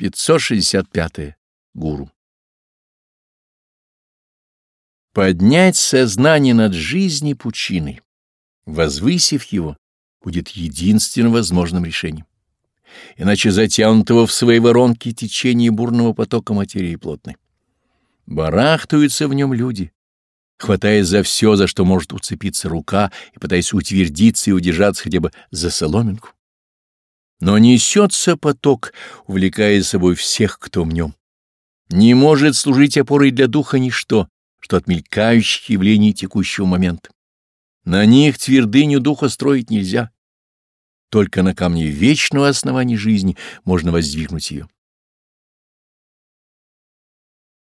565. -е. Гуру. Поднять сознание над жизнью пучиной, возвысив его, будет единственным возможным решением. Иначе затянутого в свои воронки течение бурного потока материи плотной. Барахтаются в нем люди, хватаясь за все, за что может уцепиться рука, и пытаясь утвердиться и удержаться хотя бы за соломинку. Но несется поток, увлекая собой всех, кто в нем. Не может служить опорой для духа ничто, что от мелькающих явлений текущего момента. На них твердыню духа строить нельзя. Только на камне вечного основания жизни можно воздвигнуть ее.